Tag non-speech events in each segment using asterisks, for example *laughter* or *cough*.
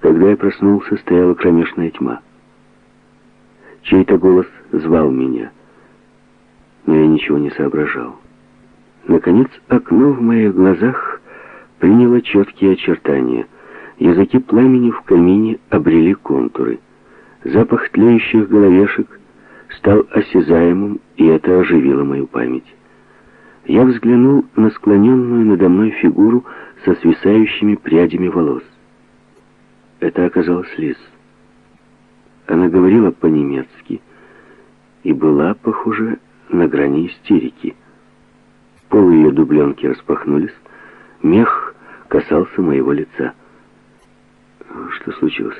Когда я проснулся, стояла кромешная тьма. Чей-то голос звал меня, но я ничего не соображал. Наконец, окно в моих глазах приняло четкие очертания. Языки пламени в камине обрели контуры. Запах тлеющих головешек стал осязаемым, и это оживило мою память. Я взглянул на склоненную надо мной фигуру со свисающими прядями волос. Это оказалась Лиз. Она говорила по-немецки и была, похоже, на грани истерики. Полы ее дубленки распахнулись, мех касался моего лица. Что случилось?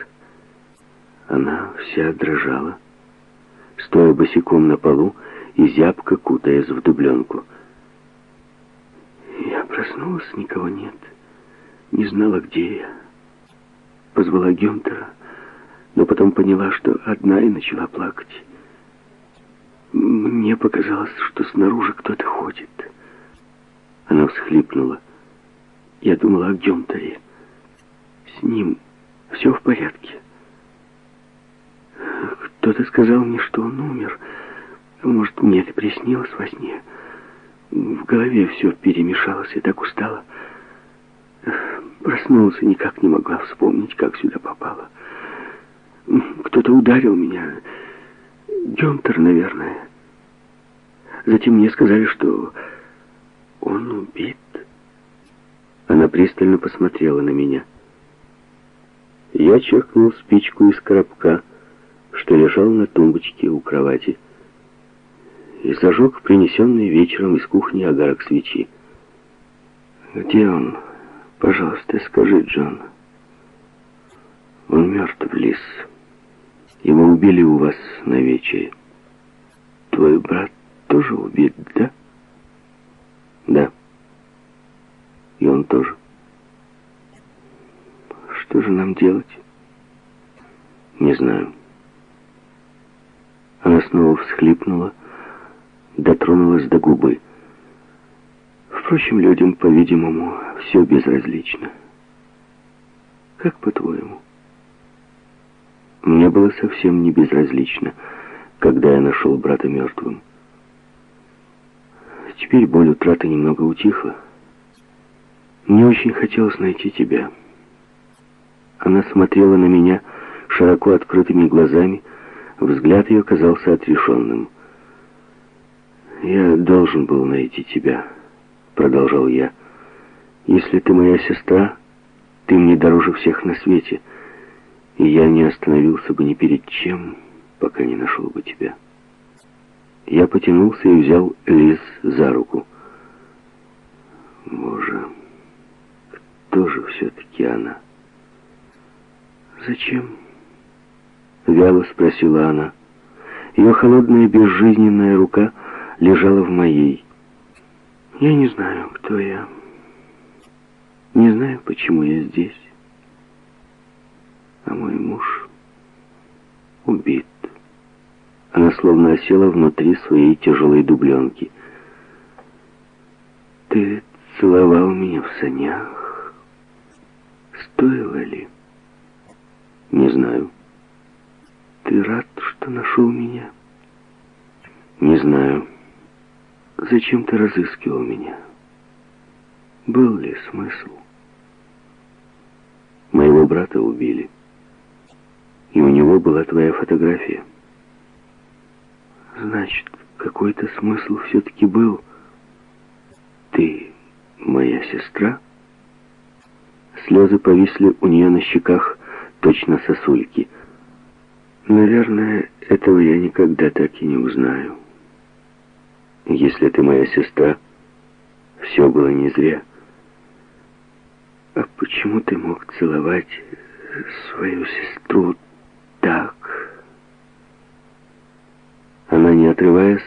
Она вся дрожала, стоя босиком на полу и зябко кутаясь в дубленку. Я проснулась, никого нет. Не знала, где я. Позвала Гюнтера, но потом поняла, что одна и начала плакать. Мне показалось, что снаружи кто-то ходит. Она всхлипнула. Я думала о Гюнтере. С ним все в порядке. Кто-то сказал мне, что он умер. Может, мне это приснилось во сне. В голове все перемешалось, и так устала. Проснулась и никак не могла вспомнить, как сюда попала. Кто-то ударил меня. Гюнтер, наверное. Затем мне сказали, что он убит. Она пристально посмотрела на меня. Я черкнул спичку из коробка, что лежал на тумбочке у кровати, и зажег принесенный вечером из кухни огарок свечи. «Где он? Пожалуйста, скажи, Джон». «Он мертв, Лис. Его убили у вас на вечере. Твой брат тоже убит, да?» «Да. И он тоже». «Что же нам делать?» «Не знаю». Она снова всхлипнула, дотронулась до губы. Впрочем, людям, по-видимому, все безразлично. Как по-твоему? Мне было совсем не безразлично, когда я нашел брата мертвым. Теперь боль утраты немного утихла. Мне очень хотелось найти тебя. Она смотрела на меня широко открытыми глазами, взгляд ее казался отрешенным. «Я должен был найти тебя», — продолжал я. «Если ты моя сестра, ты мне дороже всех на свете, и я не остановился бы ни перед чем, пока не нашел бы тебя». Я потянулся и взял Лиз за руку. «Боже, кто же все-таки она?» «Зачем?» — вяло спросила она. Ее холодная безжизненная рука — лежала в моей. Я не знаю, кто я. Не знаю, почему я здесь. А мой муж убит. Она словно осела внутри своей тяжелой дубленки. Ты целовал меня в санях. Стоило ли? Не знаю. Ты рад, что нашел меня? Не знаю. Зачем ты разыскивал меня? Был ли смысл? Моего брата убили. И у него была твоя фотография. Значит, какой-то смысл все-таки был. Ты моя сестра? Слезы повисли у нее на щеках, точно сосульки. Наверное, этого я никогда так и не узнаю. Если ты моя сестра, все было не зря. А почему ты мог целовать свою сестру так? Она, не отрываясь,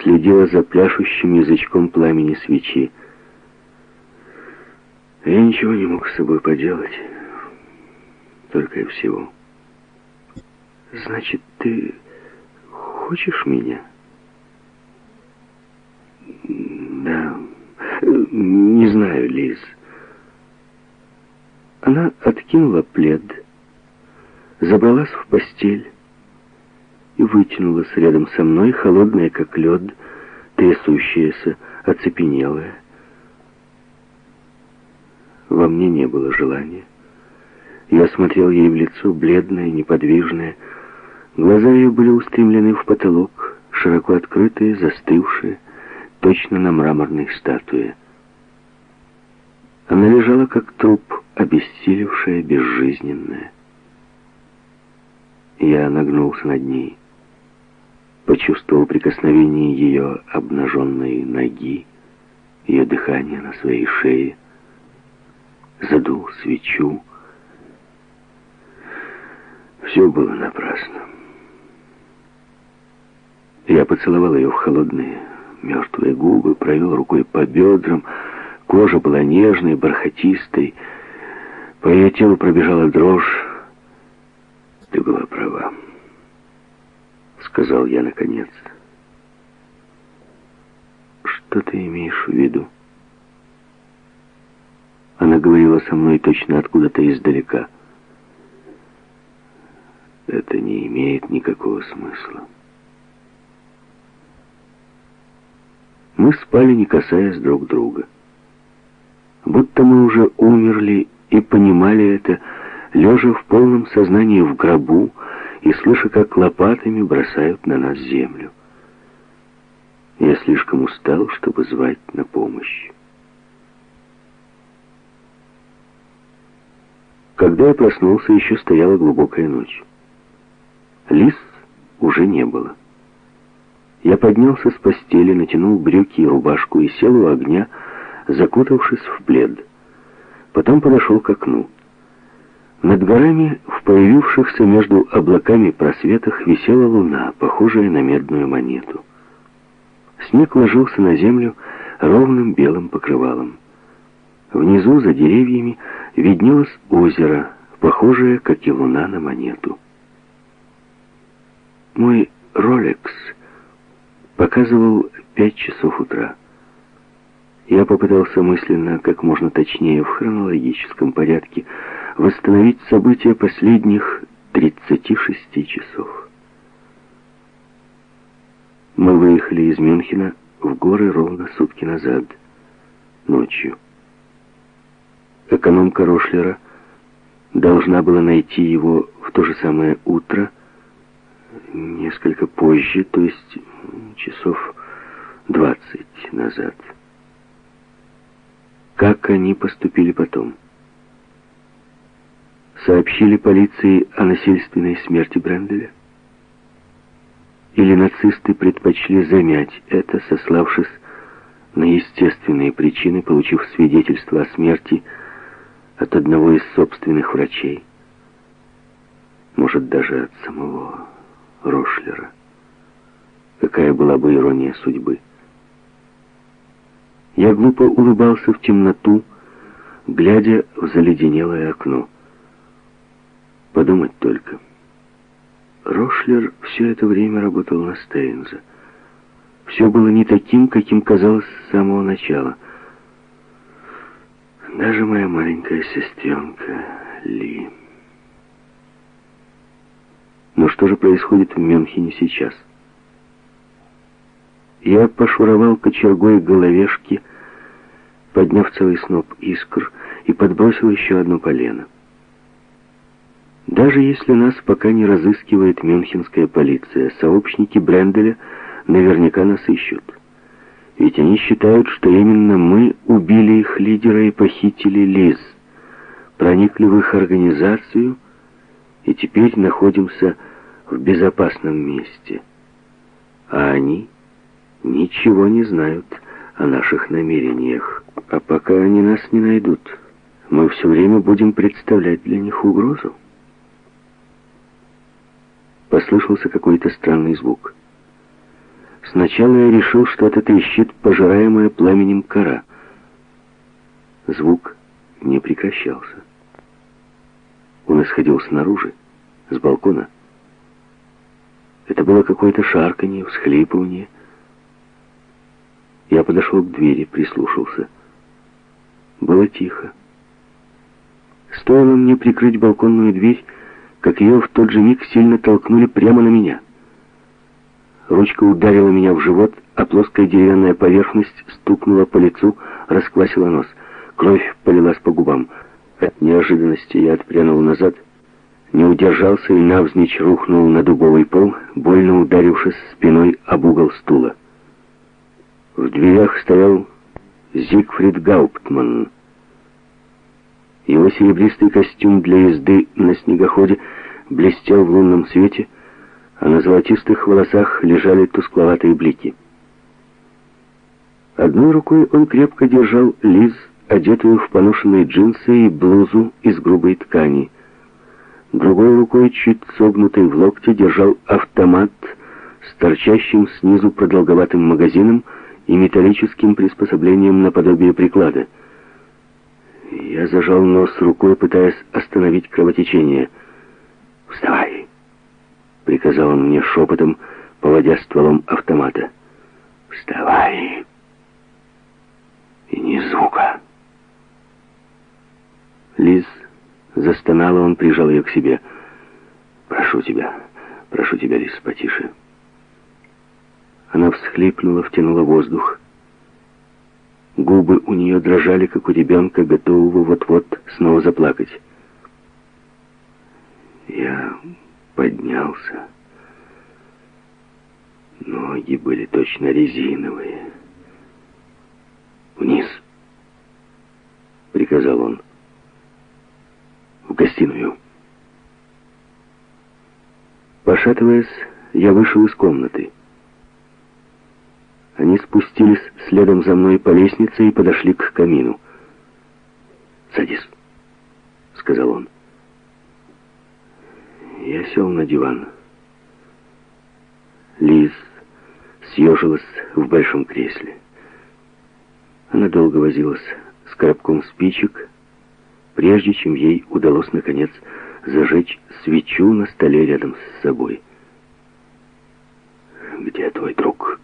следила за пляшущим язычком пламени свечи. Я ничего не мог с собой поделать. Только и всего. Значит, ты хочешь меня? Да, не знаю, Лиз. Она откинула плед забралась в постель и вытянулась рядом со мной, холодная, как лед, трясущаяся, оцепенелая. Во мне не было желания. Я смотрел ей в лицо, бледное, неподвижное. Глаза ее были устремлены в потолок, широко открытые, застывшие, точно на мраморной статуе. Она лежала, как труп, обессилевшая, безжизненная. Я нагнулся над ней, почувствовал прикосновение ее обнаженной ноги, ее дыхание на своей шее, задул свечу. Все было напрасно. Я поцеловал ее в холодные, мертвые губы, провел рукой по бедрам. Кожа была нежной, бархатистой. По ее телу пробежала дрожь. Ты была права, сказал я наконец. Что ты имеешь в виду? Она говорила со мной точно откуда-то издалека. Это не имеет никакого смысла. Мы спали, не касаясь друг друга. Будто мы уже умерли и понимали это, лежа в полном сознании в гробу и слыша, как лопатами бросают на нас землю. Я слишком устал, чтобы звать на помощь. Когда я проснулся, еще стояла глубокая ночь. Лис уже не было. Я поднялся с постели, натянул брюки и рубашку и сел у огня, закутавшись в плед. Потом подошел к окну. Над горами, в появившихся между облаками просветах, висела луна, похожая на медную монету. Снег ложился на землю ровным белым покрывалом. Внизу, за деревьями, виднелось озеро, похожее, как и луна, на монету. Мой Ролекс — Показывал пять часов утра. Я попытался мысленно, как можно точнее, в хронологическом порядке, восстановить события последних 36 часов. Мы выехали из Мюнхена в горы ровно сутки назад, ночью. Экономка Рошлера должна была найти его в то же самое утро, несколько позже, то есть часов двадцать назад. Как они поступили потом? Сообщили полиции о насильственной смерти Бренделя? Или нацисты предпочли замять это, сославшись на естественные причины, получив свидетельство о смерти от одного из собственных врачей? Может, даже от самого Рошлера. Какая была бы ирония судьбы. Я глупо улыбался в темноту, глядя в заледенелое окно. Подумать только. Рошлер все это время работал на Стейнза. Все было не таким, каким казалось с самого начала. Даже моя маленькая сестренка Ли. Но что же происходит в Мюнхене сейчас? Я пошуровал кочергой головешки, подняв целый сноп искр, и подбросил еще одно полено. Даже если нас пока не разыскивает мюнхенская полиция, сообщники Бренделя наверняка нас ищут. Ведь они считают, что именно мы убили их лидера и похитили Лиз, проникли в их организацию и теперь находимся в безопасном месте. А они ничего не знают о наших намерениях. А пока они нас не найдут, мы все время будем представлять для них угрозу. Послышался какой-то странный звук. Сначала я решил, что это трещит пожираемая пламенем кора. Звук не прекращался. Он исходил снаружи, с балкона. Это было какое-то шарканье, всхлипывание, я подошел к двери, прислушался. Было тихо. Стоило мне прикрыть балконную дверь, как ее в тот же миг сильно толкнули прямо на меня. Ручка ударила меня в живот, а плоская деревянная поверхность стукнула по лицу, расквасила нос. Кровь полилась по губам. От неожиданности я отпрянул назад, не удержался и навзничь рухнул на дубовый пол, больно ударившись спиной об угол стула. В дверях стоял Зигфрид Гауптман. Его серебристый костюм для езды на снегоходе блестел в лунном свете, а на золотистых волосах лежали тускловатые блики. Одной рукой он крепко держал Лиз, одетую в поношенные джинсы и блузу из грубой ткани. Другой рукой, чуть согнутой в локте, держал автомат с торчащим снизу продолговатым магазином и металлическим приспособлением наподобие приклада. Я зажал нос рукой, пытаясь остановить кровотечение. «Вставай!» — приказал он мне шепотом, поводя стволом автомата. «Вставай!» «И ни звука!» Лиз застонала, он прижал ее к себе. «Прошу тебя, прошу тебя, Лиз, потише». Она всхлипнула, втянула воздух. Губы у нее дрожали, как у ребенка, готового вот-вот снова заплакать. Я поднялся. Ноги были точно резиновые. «Вниз!» — приказал он. «В гостиную!» Пошатываясь, я вышел из комнаты. Они спустились следом за мной по лестнице и подошли к камину. «Садись», — сказал он. Я сел на диван. Лиз съежилась в большом кресле. Она долго возилась с коробком спичек, прежде чем ей удалось, наконец, зажечь свечу на столе рядом с собой. «Где твой друг?»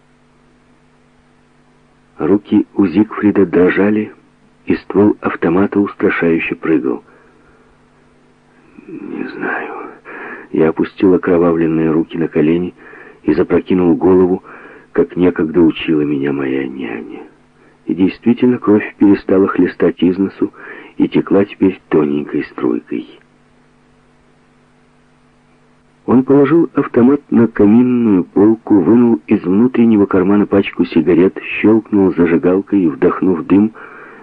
Руки у Зигфрида дрожали, и ствол автомата устрашающе прыгал. «Не знаю». Я опустил окровавленные руки на колени и запрокинул голову, как некогда учила меня моя няня. И действительно, кровь перестала хлестать из носу и текла теперь тоненькой струйкой. Он положил автомат на каминную полку, вынул из внутреннего кармана пачку сигарет, щелкнул зажигалкой и, вдохнув дым,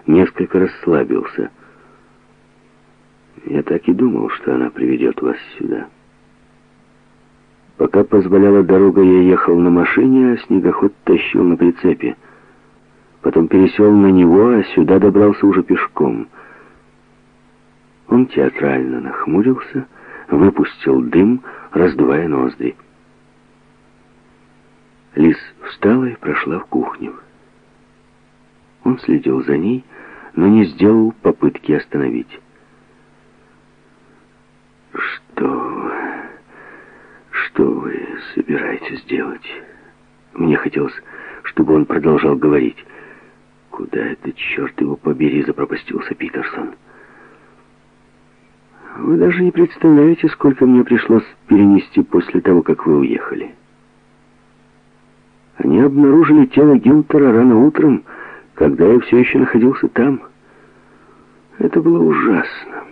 несколько расслабился. Я так и думал, что она приведет вас сюда. Пока позволяла дорога, я ехал на машине, а снегоход тащил на прицепе. Потом пересел на него, а сюда добрался уже пешком. Он театрально нахмурился, выпустил дым, раздувая ноздри. Лис встала и прошла в кухню. Он следил за ней, но не сделал попытки остановить. «Что... что вы собираетесь делать?» Мне хотелось, чтобы он продолжал говорить. «Куда это, черт его побери, запропастился Питерсон?» Вы даже не представляете, сколько мне пришлось перенести после того, как вы уехали. Они обнаружили тело Гилтера рано утром, когда я все еще находился там. Это было ужасно.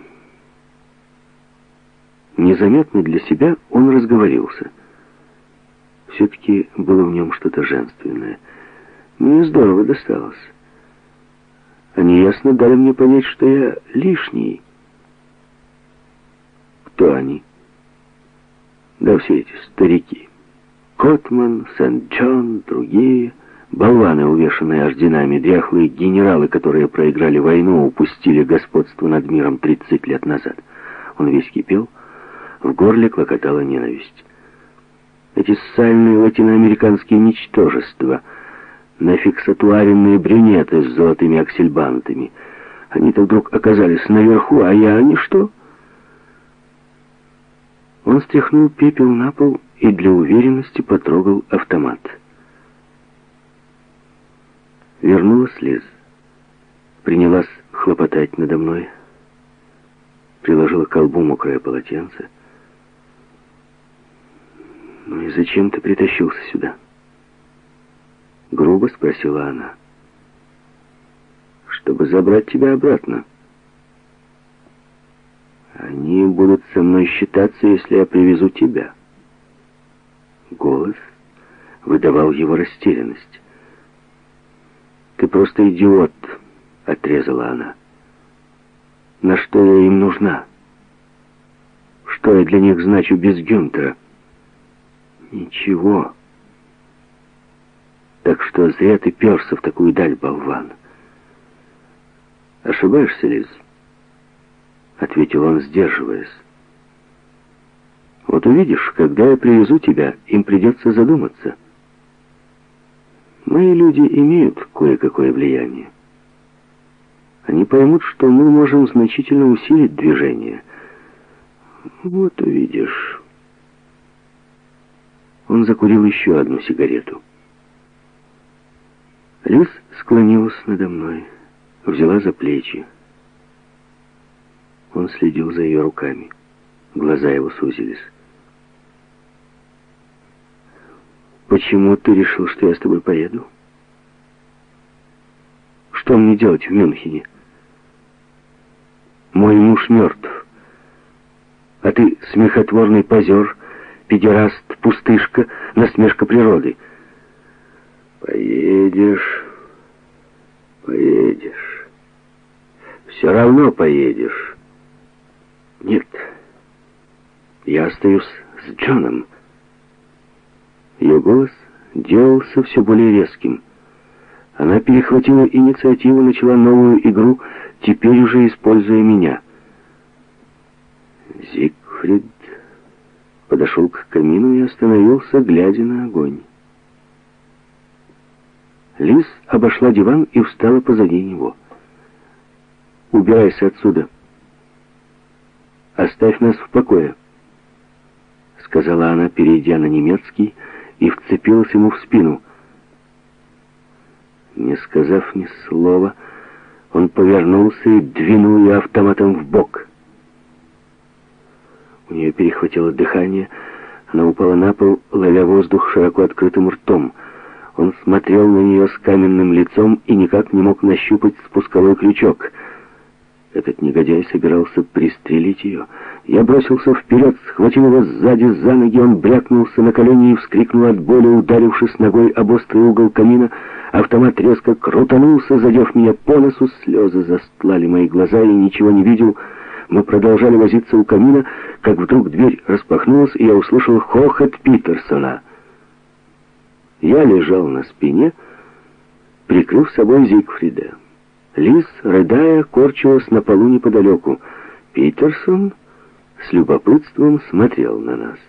Незаметно для себя он разговорился. Все-таки было в нем что-то женственное. Мне здорово досталось. Они ясно дали мне понять, что я лишний. Кто они? Да все эти старики. Котман, Сент-Джон, другие. Болваны, увешанные орденами, дряхлые генералы, которые проиграли войну, упустили господство над миром 30 лет назад. Он весь кипел, в горле клокотала ненависть. Эти сальные латиноамериканские ничтожества, нафиксатуаренные брюнеты с золотыми аксельбантами. Они-то вдруг оказались наверху, а я они что? — он стряхнул пепел на пол и для уверенности потрогал автомат. Вернулась Лиз. Принялась хлопотать надо мной. Приложила к колбу мокрое полотенце. «Ну и зачем ты притащился сюда?» Грубо спросила она. «Чтобы забрать тебя обратно». «Они будут со мной считаться, если я привезу тебя». Голос выдавал его растерянность. «Ты просто идиот», — отрезала она. «На что я им нужна? Что я для них значу без Гюнтера?» «Ничего. Так что зря ты перся в такую даль, болван». «Ошибаешься, Лиз?» — ответил он, сдерживаясь. «Вот увидишь, когда я привезу тебя, им придется задуматься». Мои люди имеют кое-какое влияние. Они поймут, что мы можем значительно усилить движение. Вот увидишь. Он закурил еще одну сигарету. Лиз склонилась надо мной, взяла за плечи. Он следил за ее руками. Глаза его сузились. Почему ты решил, что я с тобой поеду? Что мне делать в Мюнхене? Мой муж мертв. А ты смехотворный позер, педераст, пустышка, насмешка природы. Поедешь, поедешь. Все равно поедешь. Нет, я остаюсь с Джоном. Ее голос делался все более резким. Она перехватила инициативу, начала новую игру, теперь уже используя меня. Зигфрид подошел к камину и остановился, глядя на огонь. Лиз обошла диван и встала позади него. «Убирайся отсюда. Оставь нас в покое», — сказала она, перейдя на немецкий, — и вцепилась ему в спину. Не сказав ни слова, он повернулся и двинул ее автоматом в бок. У нее перехватило дыхание, она упала на пол, ловя воздух широко открытым ртом. Он смотрел на нее с каменным лицом и никак не мог нащупать спусковой крючок — этот негодяй собирался пристрелить ее. Я бросился вперед, схватил его сзади за ноги, он брякнулся на колени и вскрикнул от боли, ударившись ногой об острый угол камина. Автомат резко крутанулся, задев меня по носу, слезы застлали мои глаза, и ничего не видел. Мы продолжали возиться у камина, как вдруг дверь распахнулась, и я услышал хохот Питерсона. Я лежал на спине, прикрыв собой Зигфрида. Лиз, рыдая, корчилась на полу неподалеку. Питерсон с любопытством смотрел на нас.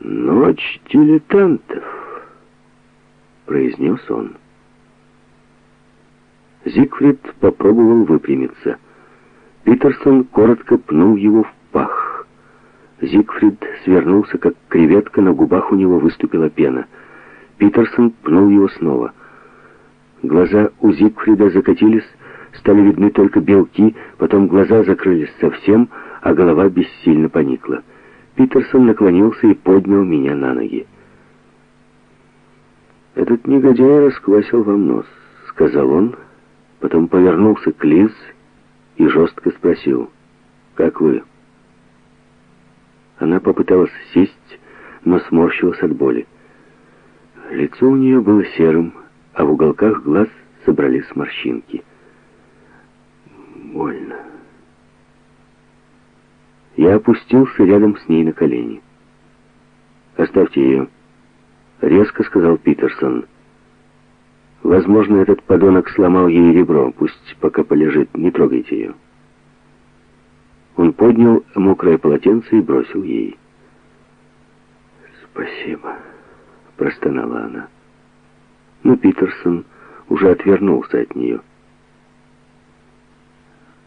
«Ночь дилетантов», — произнес он. Зигфрид попробовал выпрямиться. Питерсон коротко пнул его в пах. Зигфрид свернулся, как креветка, на губах у него выступила пена. Питерсон пнул его снова — Глаза у Зигфрида закатились, стали видны только белки, потом глаза закрылись совсем, а голова бессильно поникла. Питерсон наклонился и поднял меня на ноги. «Этот негодяй расквасил вам нос», — сказал он, потом повернулся к Лиз и жестко спросил, «Как вы?» Она попыталась сесть, но сморщилась от боли. Лицо у нее было серым, а в уголках глаз собрались морщинки. Больно. Я опустился рядом с ней на колени. «Оставьте ее», — резко сказал Питерсон. «Возможно, этот подонок сломал ей ребро. Пусть пока полежит, не трогайте ее». Он поднял мокрое полотенце и бросил ей. «Спасибо», — простонала она но Питерсон уже отвернулся от нее.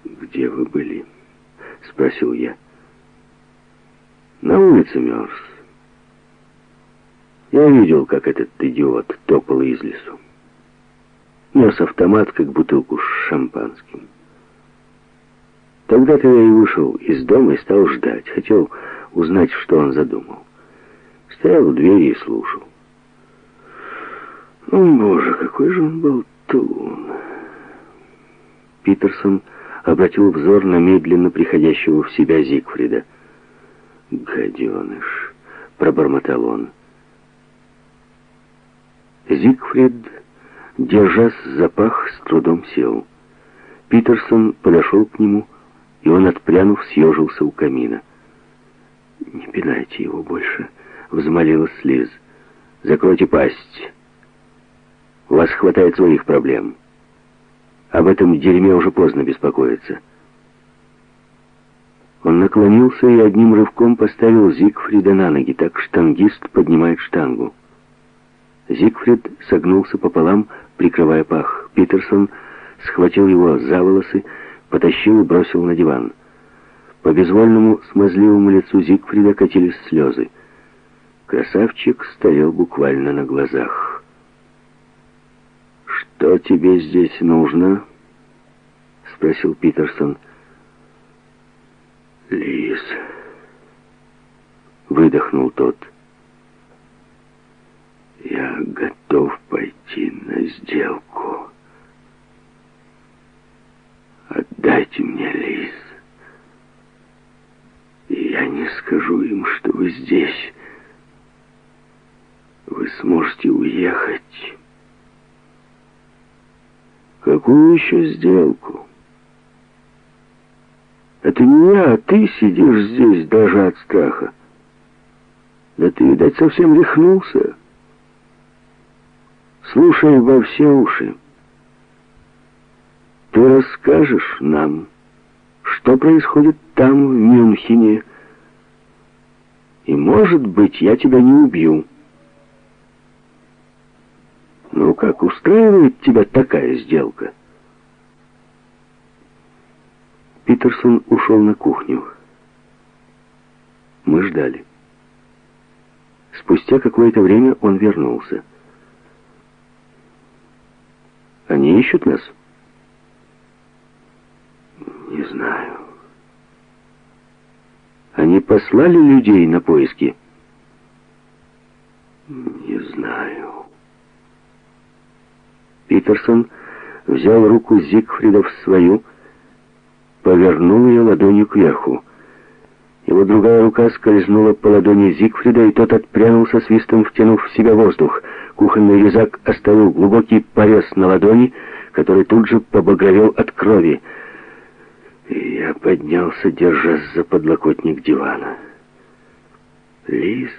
«Где вы были?» — спросил я. «На улице мерз. Я видел, как этот идиот топал из лесу. Нес автомат, как бутылку с шампанским. Тогда-то я и вышел из дома и стал ждать. Хотел узнать, что он задумал. Стоял у двери и слушал. О, боже, какой же он болтун. Питерсон обратил взор на медленно приходящего в себя Зигфрида. «Гаденыш!» — пробормотал он. Зигфрид, держась за пах, с трудом сел. Питерсон подошел к нему, и он, отпрянув, съежился у камина. «Не пинайте его больше», — взмолилась Лиз. «Закройте пасть. Вас хватает своих проблем. Об этом дерьме уже поздно беспокоиться». Он наклонился и одним рывком поставил Зигфрида на ноги, так штангист поднимает штангу. Зигфрид согнулся пополам, прикрывая пах. Питерсон схватил его за волосы, потащил и бросил на диван. По безвольному смазливому лицу Зигфрида катились слезы. Красавчик стоял буквально на глазах. «Что тебе здесь нужно?» — спросил Питерсон. «Лиз», — выдохнул тот, — «я готов пойти на сделку. Отдайте мне Лиз, и я не скажу им, что вы здесь. Вы сможете уехать». «Какую еще сделку?» Это не я, а ты сидишь здесь даже от страха. Да ты, видать, совсем рехнулся. Слушай во все уши. Ты расскажешь нам, что происходит там, в Мюнхене. И, может быть, я тебя не убью. Ну как, устраивает тебя такая сделка?» Питерсон ушел на кухню. Мы ждали. Спустя какое-то время он вернулся. «Они ищут нас?» «Не знаю». «Они послали людей на поиски?» «Не знаю». Питерсон взял руку Зигфрида в свою повернул ее ладонью кверху. Его другая рука скользнула по ладони Зигфрида, и тот отпрянул со свистом, втянув в себя воздух. Кухонный резак оставил глубокий порез на ладони, который тут же побагровел от крови. И я поднялся, держась за подлокотник дивана. Лис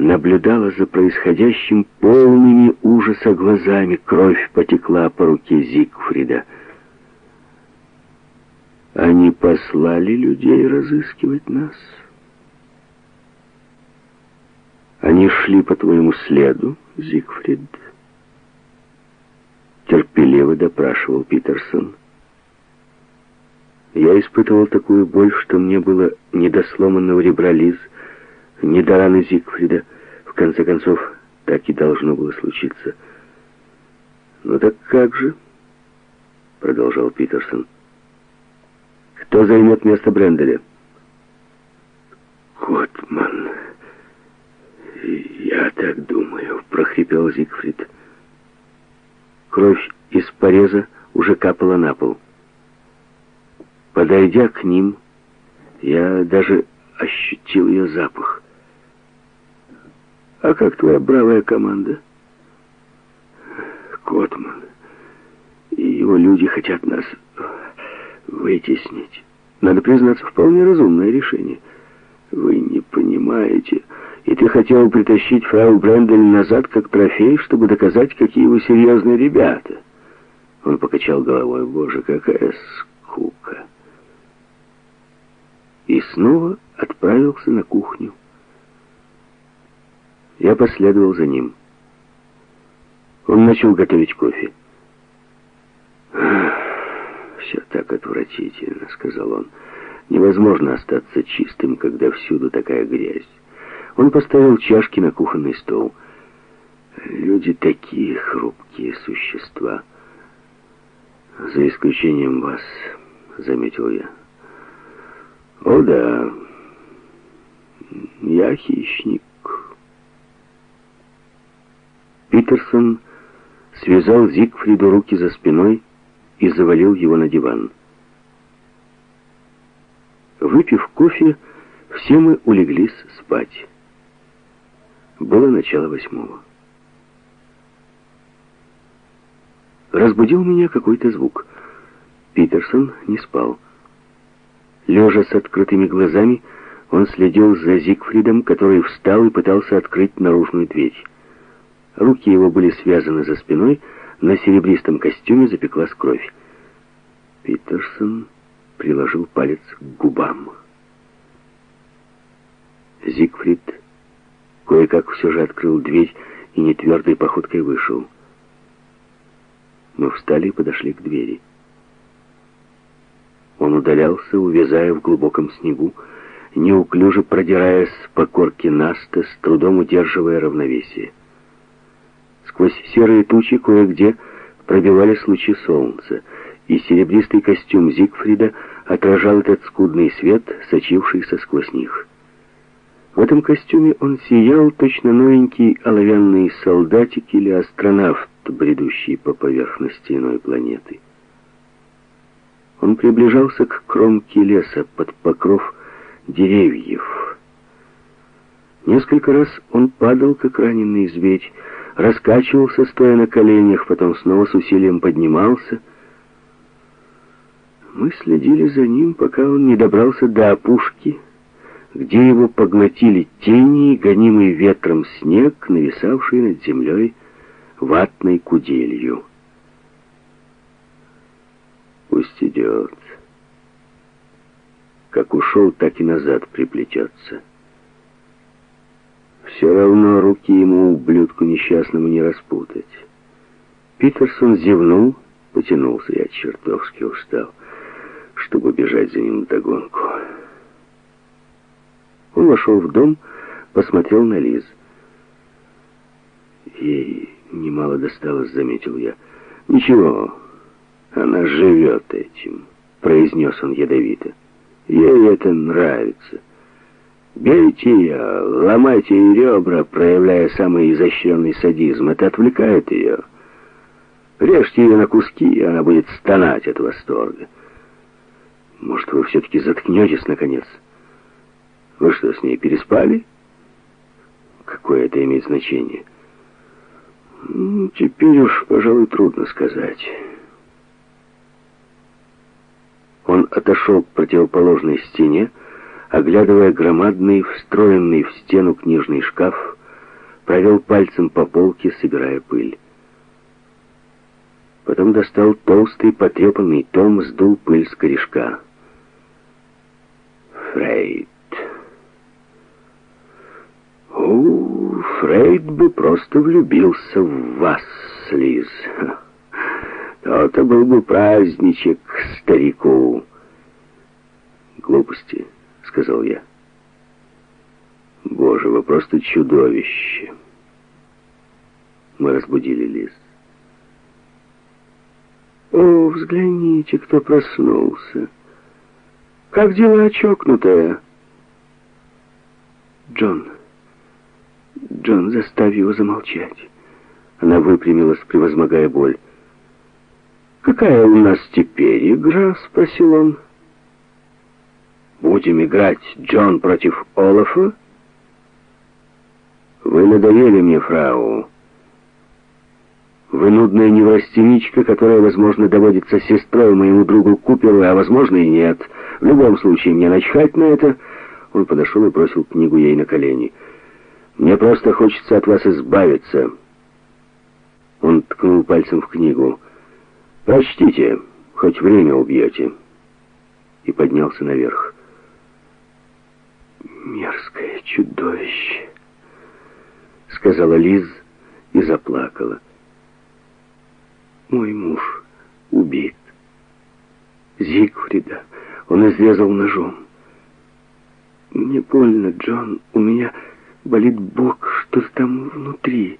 наблюдала за происходящим полными ужаса глазами. Кровь потекла по руке Зигфрида. Они послали людей разыскивать нас. Они шли по твоему следу, Зигфрид. Терпеливо допрашивал Питерсон. Я испытывал такую боль, что мне было не до сломанного ребра Лиз, не до раны Зигфрида. В конце концов, так и должно было случиться. «Ну так как же?» — продолжал Питерсон. Кто займет место Бренделя? Котман. Я так думаю, прохрипел Зигфрид. Кровь из пореза уже капала на пол. Подойдя к ним, я даже ощутил ее запах. «А как твоя бравая команда?» «Котман и его люди хотят нас вытеснить. Надо признаться, вполне разумное решение. Вы не понимаете. И ты хотел притащить фрау Брендель назад как трофей, чтобы доказать, какие вы серьезные ребята. Он покачал головой. Боже, какая скука. И снова отправился на кухню. Я последовал за ним. Он начал готовить кофе. «Все так отвратительно», — сказал он. «Невозможно остаться чистым, когда всюду такая грязь». Он поставил чашки на кухонный стол. «Люди такие хрупкие существа. За исключением вас», — заметил я. «О да, я хищник», Питерсон связал Зигфриду руки за спиной и завалил его на диван. Выпив кофе, все мы улеглись спать. Было начало восьмого. Разбудил меня какой-то звук. Питерсон не спал. Лежа с открытыми глазами, он следил за Зигфридом, который встал и пытался открыть наружную дверь. Руки его были связаны за спиной, на серебристом костюме запеклась кровь. Питерсон приложил палец к губам. Зигфрид кое-как все же открыл дверь и нетвердой походкой вышел. Мы встали и подошли к двери. Он удалялся, увязая в глубоком снегу, неуклюже продираясь по корке наста, с трудом удерживая равновесие. Сквозь серые тучи кое-где пробивались лучи солнца, и серебристый костюм Зигфрида отражал этот скудный свет, сочившийся сквозь них. В этом костюме он сиял точно новенький оловянный солдатик или астронавт, бредущий по поверхности иной планеты. Он приближался к кромке леса под покров деревьев. Несколько раз он падал, как раненый зверь, раскачивался, стоя на коленях, потом снова с усилием поднимался. Мы следили за ним, пока он не добрался до опушки, где его поглотили тени, гонимый ветром снег, нависавший над землей ватной куделью. Пусть идет. Как ушел, так и назад приплетется. Все равно руки ему, ублюдку несчастному, не распутать. Питерсон зевнул, потянулся. Я чертовски устал, чтобы бежать за ним догонку. Он вошел в дом, посмотрел на Лиз. Ей немало досталось, заметил я. Ничего, она живет этим, произнес он ядовито. Ей это нравится. Бейте ее, ломайте ей ребра, проявляя самый изощренный садизм. Это отвлекает ее. Режьте ее на куски, и она будет стонать от восторга. Может, вы все-таки заткнетесь, наконец? Вы что, с ней переспали? Какое это имеет значение? Ну, теперь уж, пожалуй, трудно сказать. Он отошел к противоположной стене, оглядывая громадный, встроенный в стену книжный шкаф, провел пальцем по полке, собирая пыль. Потом достал толстый потрепанный том, сдул пыль с корешка. Фрейд. У, Фрейд бы просто влюбился в вас, Лиз. *laughs* То-то был бы праздничек старику. Глупости сказал я. Боже, вы просто чудовище. Мы разбудили Лиз. О, взгляните, кто проснулся. Как дела, чокнутая? Джон. Джон, заставь его замолчать. Она выпрямилась, превозмогая боль. «Какая у нас теперь игра?» — спросил он. Будем играть Джон против Олафа? Вы надоели мне, фрау. Вы нудная неврастеничка, которая, возможно, доводится сестрой моему другу Куперу, а возможно и нет. В любом случае, мне начхать на это. Он подошел и бросил книгу ей на колени. Мне просто хочется от вас избавиться. Он ткнул пальцем в книгу. Прочтите, хоть время убьете. И поднялся наверх мерзкое чудовище», — сказала Лиз и заплакала. «Мой муж убит. Зигфрида он изрезал ножом. Мне больно, Джон, у меня болит бок, что-то там внутри».